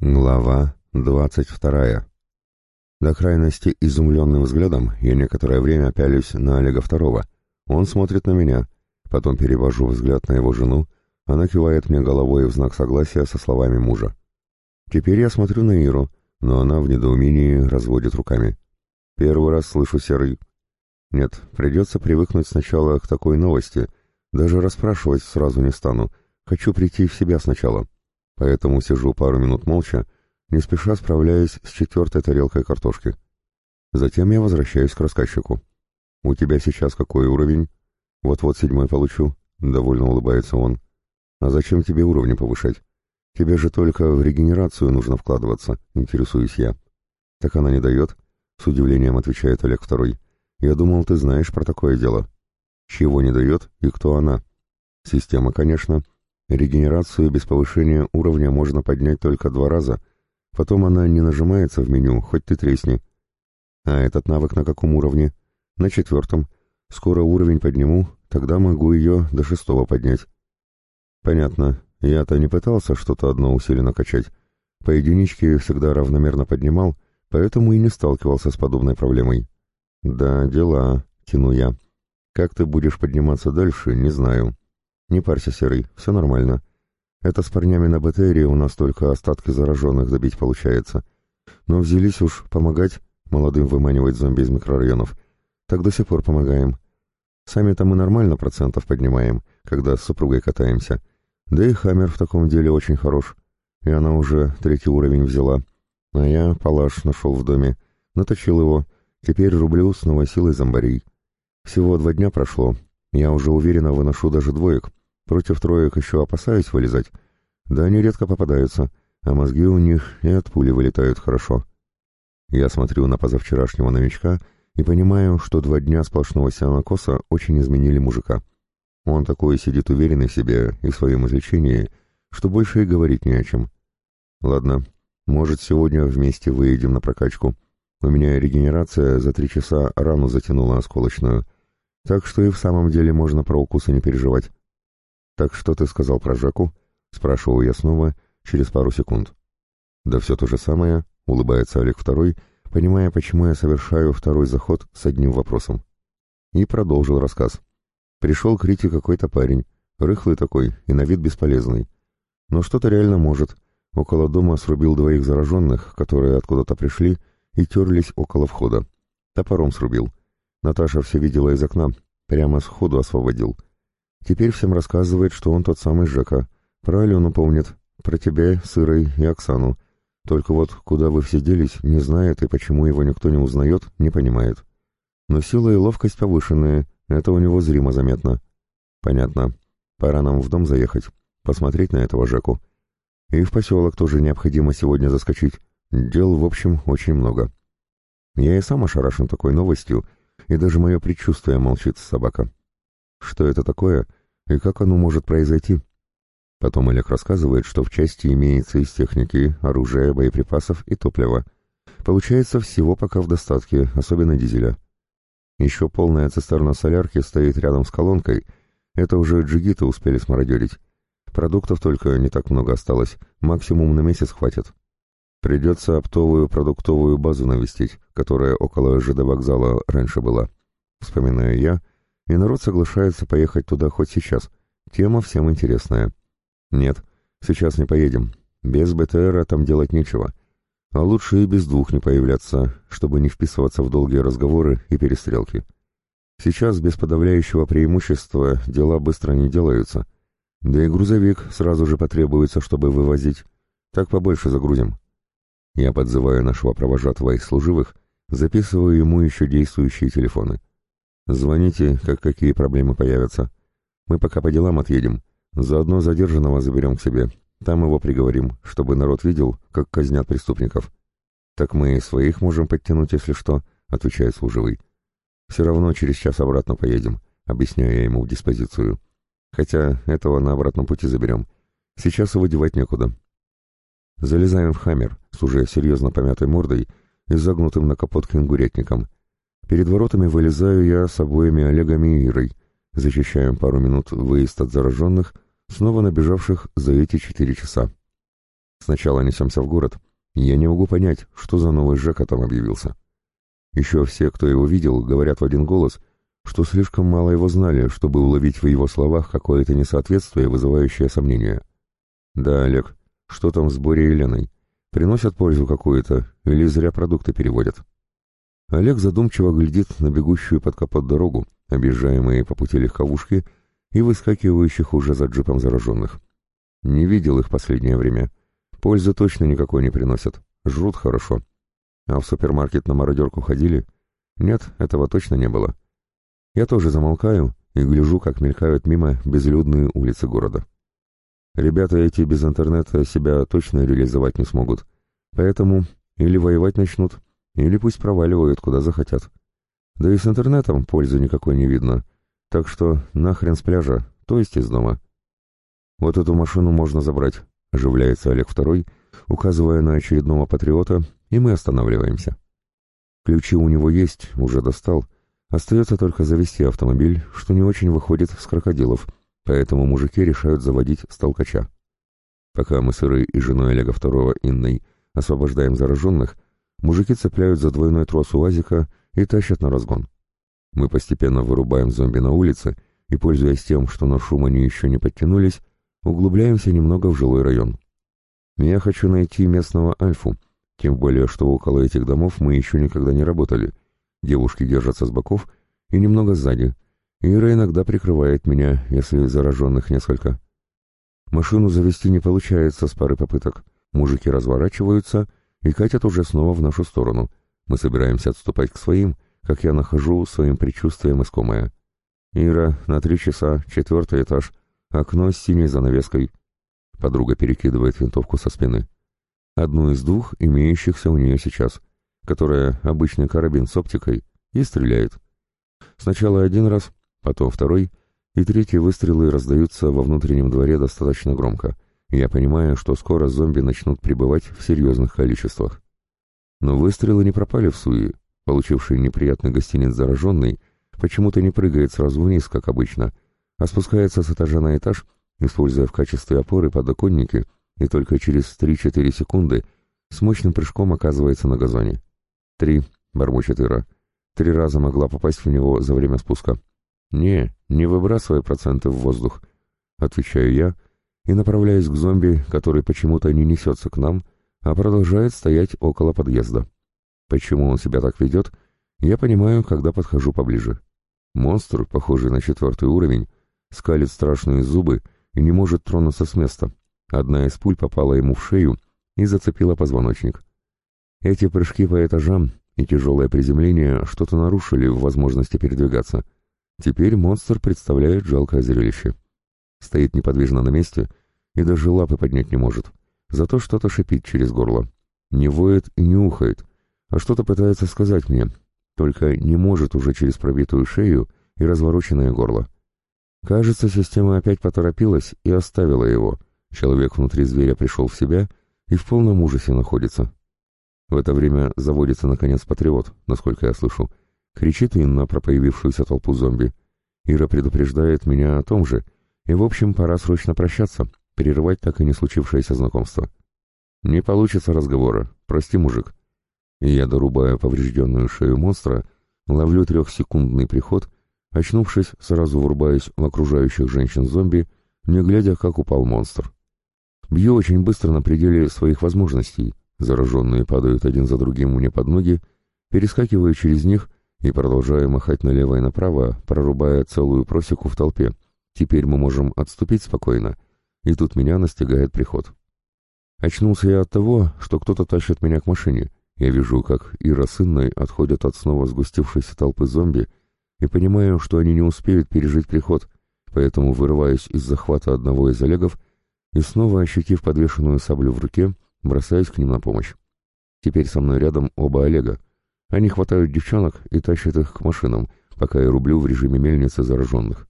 Глава двадцать вторая. До крайности изумленным взглядом я некоторое время пялюсь на Олега Второго. Он смотрит на меня, потом перевожу взгляд на его жену, она кивает мне головой в знак согласия со словами мужа. Теперь я смотрю на Иру, но она в недоумении разводит руками. Первый раз слышу серый. Нет, придется привыкнуть сначала к такой новости, даже расспрашивать сразу не стану, хочу прийти в себя сначала поэтому сижу пару минут молча, не спеша справляясь с четвертой тарелкой картошки. Затем я возвращаюсь к рассказчику. «У тебя сейчас какой уровень?» «Вот-вот седьмой получу», — довольно улыбается он. «А зачем тебе уровни повышать? Тебе же только в регенерацию нужно вкладываться», — интересуюсь я. «Так она не дает?» — с удивлением отвечает Олег Второй. «Я думал, ты знаешь про такое дело». «Чего не дает и кто она?» «Система, конечно», Регенерацию без повышения уровня можно поднять только два раза, потом она не нажимается в меню, хоть ты тресни. А этот навык на каком уровне? На четвертом. Скоро уровень подниму, тогда могу ее до шестого поднять. Понятно. Я-то не пытался что-то одно усиленно качать. По единичке всегда равномерно поднимал, поэтому и не сталкивался с подобной проблемой. Да, дела, тяну я. Как ты будешь подниматься дальше, не знаю. «Не парься, Серый, все нормально. Это с парнями на БТРе у нас только остатки зараженных добить получается. Но взялись уж помогать молодым выманивать зомби из микрорайонов. Так до сих пор помогаем. Сами-то мы нормально процентов поднимаем, когда с супругой катаемся. Да и Хаммер в таком деле очень хорош. И она уже третий уровень взяла. А я палаш нашел в доме. Наточил его. Теперь рублю с новой силой зомбарей. Всего два дня прошло. Я уже уверенно выношу даже двоек. Против троек еще опасаюсь вылезать. Да они редко попадаются, а мозги у них и от пули вылетают хорошо. Я смотрю на позавчерашнего новичка и понимаю, что два дня сплошного сианокоса очень изменили мужика. Он такой сидит уверенный в себе и в своем излечении, что больше и говорить не о чем. Ладно, может, сегодня вместе выедем на прокачку. У меня регенерация за три часа рану затянула осколочную, так что и в самом деле можно про укусы не переживать. «Так что ты сказал про Жаку?» — спрашиваю я снова, через пару секунд. «Да все то же самое», — улыбается Олег Второй, понимая, почему я совершаю второй заход с одним вопросом. И продолжил рассказ. Пришел к Рите какой-то парень, рыхлый такой и на вид бесполезный. Но что-то реально может. Около дома срубил двоих зараженных, которые откуда-то пришли и терлись около входа. Топором срубил. Наташа все видела из окна, прямо сходу освободил. Теперь всем рассказывает, что он тот самый Жека. Про Алену помнит, про тебя, Сырой и Оксану. Только вот куда вы все делись, не знает и почему его никто не узнает, не понимает. Но сила и ловкость повышенные, это у него зримо заметно. Понятно. Пора нам в дом заехать, посмотреть на этого Жеку. И в поселок тоже необходимо сегодня заскочить. Дел, в общем, очень много. Я и сам ошарашен такой новостью, и даже мое предчувствие молчит собака. Что это такое и как оно может произойти? Потом Олег рассказывает, что в части имеется из техники, оружия, боеприпасов и топлива. Получается всего пока в достатке, особенно дизеля. Еще полная цистерна солярки стоит рядом с колонкой. Это уже джигиты успели смародерить. Продуктов только не так много осталось, максимум на месяц хватит. Придется оптовую продуктовую базу навестить, которая около ЖД вокзала раньше была. Вспоминаю я, и народ соглашается поехать туда хоть сейчас. Тема всем интересная. Нет, сейчас не поедем. Без БТРа там делать нечего. А лучше и без двух не появляться, чтобы не вписываться в долгие разговоры и перестрелки. Сейчас без подавляющего преимущества дела быстро не делаются. Да и грузовик сразу же потребуется, чтобы вывозить. Так побольше загрузим. Я подзываю нашего провожатого из служивых, записываю ему еще действующие телефоны. Звоните, как какие проблемы появятся. Мы пока по делам отъедем. Заодно задержанного заберем к себе. Там его приговорим, чтобы народ видел, как казнят преступников. Так мы и своих можем подтянуть, если что, отвечает служивый. Все равно через час обратно поедем, объясняю я ему в диспозицию. Хотя этого на обратном пути заберем. Сейчас его девать некуда. Залезаем в хаммер с уже серьезно помятой мордой и загнутым на капот кенгурятником — Перед воротами вылезаю я с обоими Олегами и Ирой. Защищаем пару минут выезд от зараженных, снова набежавших за эти четыре часа. Сначала несемся в город. Я не могу понять, что за новый Жека там объявился. Еще все, кто его видел, говорят в один голос, что слишком мало его знали, чтобы уловить в его словах какое-то несоответствие, вызывающее сомнения. Да, Олег, что там с Борей и Леной? Приносят пользу какую-то или зря продукты переводят? Олег задумчиво глядит на бегущую под капот дорогу, объезжаемые по пути легковушки и выскакивающих уже за джипом зараженных. Не видел их последнее время. Пользы точно никакой не приносят. Жрут хорошо. А в супермаркет на мародерку ходили? Нет, этого точно не было. Я тоже замолкаю и гляжу, как мелькают мимо безлюдные улицы города. Ребята эти без интернета себя точно реализовать не смогут. Поэтому или воевать начнут, или пусть проваливают, куда захотят. Да и с интернетом пользы никакой не видно. Так что нахрен с пляжа, то есть из дома. Вот эту машину можно забрать, оживляется Олег Второй, указывая на очередного патриота, и мы останавливаемся. Ключи у него есть, уже достал. Остается только завести автомобиль, что не очень выходит с крокодилов, поэтому мужики решают заводить столкача. Пока мы с Ирой и женой Олега Второго Инной освобождаем зараженных, Мужики цепляют за двойной трос УАЗика и тащат на разгон. Мы постепенно вырубаем зомби на улице и, пользуясь тем, что на шум они еще не подтянулись, углубляемся немного в жилой район. Я хочу найти местного Альфу, тем более, что около этих домов мы еще никогда не работали. Девушки держатся с боков и немного сзади. Ира иногда прикрывает меня, если зараженных несколько. Машину завести не получается с пары попыток. Мужики разворачиваются и катят уже снова в нашу сторону. Мы собираемся отступать к своим, как я нахожу своим предчувствием искомое. «Ира, на три часа, четвертый этаж, окно с синей занавеской». Подруга перекидывает винтовку со спины. Одну из двух, имеющихся у нее сейчас, которая обычный карабин с оптикой, и стреляет. Сначала один раз, потом второй, и третьи выстрелы раздаются во внутреннем дворе достаточно громко — я понимаю, что скоро зомби начнут прибывать в серьезных количествах. Но выстрелы не пропали в суе. Получивший неприятный гостиниц зараженный почему-то не прыгает сразу вниз, как обычно, а спускается с этажа на этаж, используя в качестве опоры подоконники, и только через 3-4 секунды с мощным прыжком оказывается на газоне. «Три», — бормочет Ира. «Три раза могла попасть в него за время спуска». «Не, не выбрасывай проценты в воздух», — отвечаю я, — и направляюсь к зомби, который почему-то не несется к нам, а продолжает стоять около подъезда. Почему он себя так ведет, я понимаю, когда подхожу поближе. Монстр, похожий на четвертый уровень, скалит страшные зубы и не может тронуться с места. Одна из пуль попала ему в шею и зацепила позвоночник. Эти прыжки по этажам и тяжелое приземление что-то нарушили в возможности передвигаться. Теперь монстр представляет жалкое зрелище. Стоит неподвижно на месте и даже лапы поднять не может. Зато что-то шипит через горло. Не воет и не ухает, а что-то пытается сказать мне, только не может уже через пробитую шею и развороченное горло. Кажется, система опять поторопилась и оставила его. Человек внутри зверя пришел в себя и в полном ужасе находится. В это время заводится, наконец, патриот, насколько я слышу. Кричит Инна про появившуюся толпу зомби. Ира предупреждает меня о том же, и, в общем, пора срочно прощаться, перерывать так и не случившееся знакомство. Не получится разговора. Прости, мужик. Я дорубаю поврежденную шею монстра, ловлю трехсекундный приход, очнувшись, сразу врубаюсь в окружающих женщин-зомби, не глядя, как упал монстр. Бью очень быстро на пределе своих возможностей. Зараженные падают один за другим мне под ноги, перескакиваю через них и продолжаю махать налево и направо, прорубая целую просеку в толпе. Теперь мы можем отступить спокойно — и тут меня настигает приход. Очнулся я от того, что кто-то тащит меня к машине. Я вижу, как Ира с Инной отходят от снова сгустившейся толпы зомби, и понимаю, что они не успеют пережить приход, поэтому вырываюсь из захвата одного из Олегов и снова, ощутив подвешенную саблю в руке, бросаюсь к ним на помощь. Теперь со мной рядом оба Олега. Они хватают девчонок и тащат их к машинам, пока я рублю в режиме мельницы зараженных.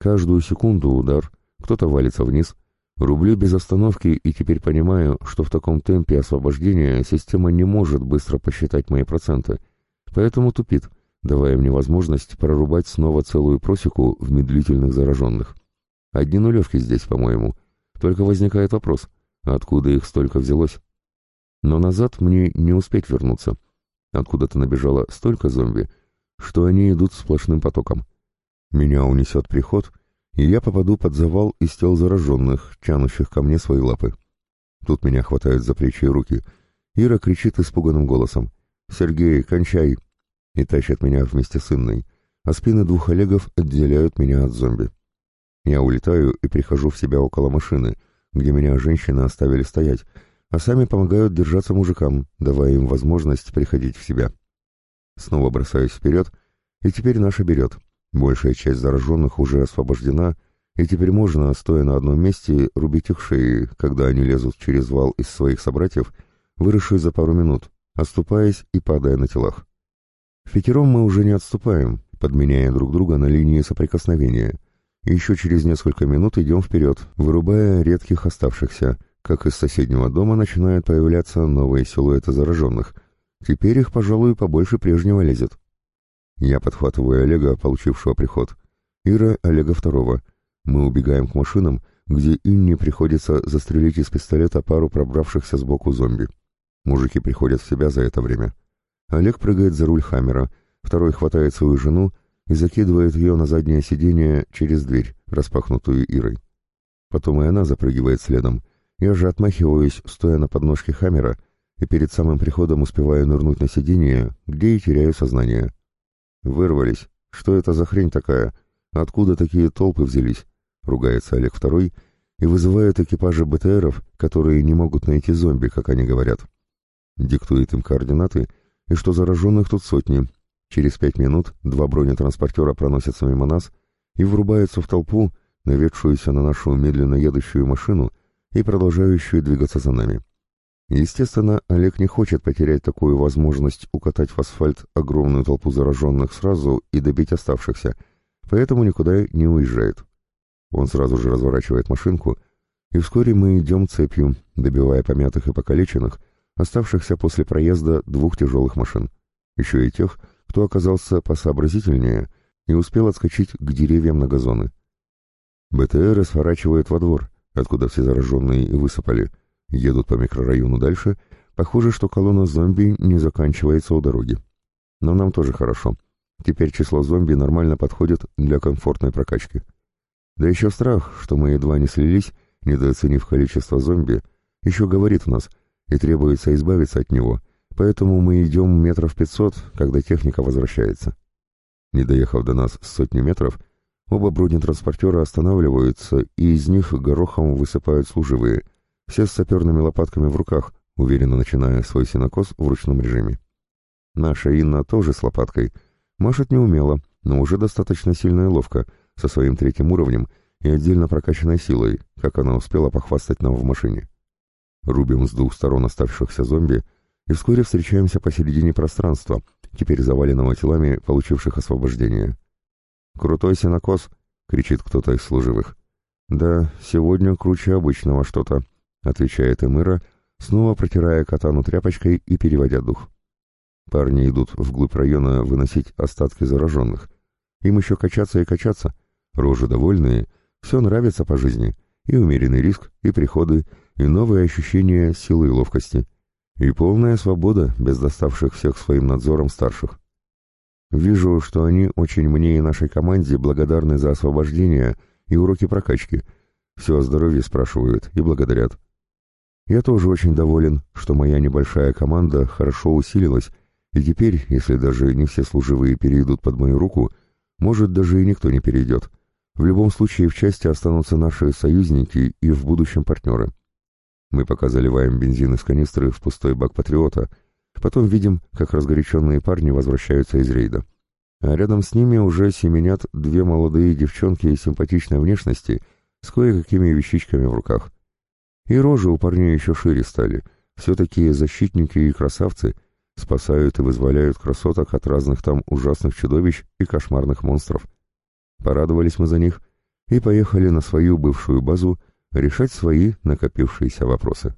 Каждую секунду удар, кто-то валится вниз. Рублю без остановки и теперь понимаю, что в таком темпе освобождения система не может быстро посчитать мои проценты, поэтому тупит, давая мне возможность прорубать снова целую просеку в медлительных зараженных. Одни нулевки здесь, по-моему. Только возникает вопрос, Откуда их столько взялось? Но назад мне не успеть вернуться. Откуда-то набежало столько зомби, что они идут сплошным потоком. Меня унесет приход, и я попаду под завал из тел зараженных, тянущих ко мне свои лапы. Тут меня хватают за плечи и руки. Ира кричит испуганным голосом. «Сергей, кончай!» и тащат меня вместе с Инной, а спины двух Олегов отделяют меня от зомби. Я улетаю и прихожу в себя около машины, где меня женщины оставили стоять, а сами помогают держаться мужикам, давая им возможность приходить в себя. Снова бросаюсь вперед, и теперь наша берет. Большая часть зараженных уже освобождена, и теперь можно, стоя на одном месте, рубить их шеи, когда они лезут через вал из своих собратьев, выросшие за пару минут, оступаясь и падая на телах. В пятером мы уже не отступаем, подменяя друг друга на линии соприкосновения. Еще через несколько минут идем вперед, вырубая редких оставшихся, как из соседнего дома начинают появляться новые силуэты зараженных. Теперь их, пожалуй, побольше прежнего лезет. Я подхватываю Олега, получившего приход. Ира — Олега второго. Мы убегаем к машинам, где Инне приходится застрелить из пистолета пару пробравшихся сбоку зомби. Мужики приходят в себя за это время. Олег прыгает за руль Хаммера, второй хватает свою жену и закидывает ее на заднее сиденье через дверь, распахнутую Ирой. Потом и она запрыгивает следом. Я же отмахиваюсь, стоя на подножке Хаммера, и перед самым приходом успеваю нырнуть на сиденье, где и теряю сознание. «Вырвались. Что это за хрень такая? Откуда такие толпы взялись?» — ругается Олег Второй и вызывает экипажи БТРов, которые не могут найти зомби, как они говорят. Диктует им координаты, и что зараженных тут сотни. Через пять минут два бронетранспортера проносятся мимо нас и врубаются в толпу, наведшуюся на нашу медленно едущую машину и продолжающую двигаться за нами. Естественно, Олег не хочет потерять такую возможность укатать в асфальт огромную толпу зараженных сразу и добить оставшихся, поэтому никуда не уезжает. Он сразу же разворачивает машинку, и вскоре мы идем цепью, добивая помятых и покалеченных, оставшихся после проезда двух тяжелых машин. Еще и тех, кто оказался посообразительнее и успел отскочить к деревьям на газоны. БТР сворачивает во двор, откуда все зараженные высыпали, едут по микрорайону дальше, похоже, что колонна зомби не заканчивается у дороги. Но нам тоже хорошо. Теперь число зомби нормально подходит для комфортной прокачки. Да еще страх, что мы едва не слились, недооценив количество зомби, еще говорит в нас, и требуется избавиться от него, поэтому мы идем метров пятьсот, когда техника возвращается. Не доехав до нас сотни метров, оба бронетранспортера останавливаются, и из них горохом высыпают служивые, все с саперными лопатками в руках, уверенно начиная свой синокос в ручном режиме. Наша Инна тоже с лопаткой, машет неумело, но уже достаточно сильно и ловко, со своим третьим уровнем и отдельно прокачанной силой, как она успела похвастать нам в машине. Рубим с двух сторон оставшихся зомби и вскоре встречаемся посередине пространства, теперь заваленного телами, получивших освобождение. «Крутой синокос!» — кричит кто-то из служивых. «Да, сегодня круче обычного что-то», — отвечает Эмыра, снова протирая катану тряпочкой и переводя дух. Парни идут вглубь района выносить остатки зараженных. Им еще качаться и качаться. Рожи довольные, все нравится по жизни. И умеренный риск, и приходы, и новые ощущения силы и ловкости, и полная свобода без доставших всех своим надзором старших. Вижу, что они очень мне и нашей команде благодарны за освобождение и уроки прокачки. Все о здоровье спрашивают и благодарят. Я тоже очень доволен, что моя небольшая команда хорошо усилилась, и теперь, если даже не все служивые перейдут под мою руку, может, даже и никто не перейдет. В любом случае в части останутся наши союзники и в будущем партнеры. Мы пока заливаем бензин из канистры в пустой бак «Патриота», потом видим, как разгоряченные парни возвращаются из рейда. А рядом с ними уже семенят две молодые девчонки симпатичной внешности с кое-какими вещичками в руках. И рожи у парней еще шире стали. Все такие защитники и красавцы спасают и вызволяют красоток от разных там ужасных чудовищ и кошмарных монстров. Порадовались мы за них и поехали на свою бывшую базу решать свои накопившиеся вопросы.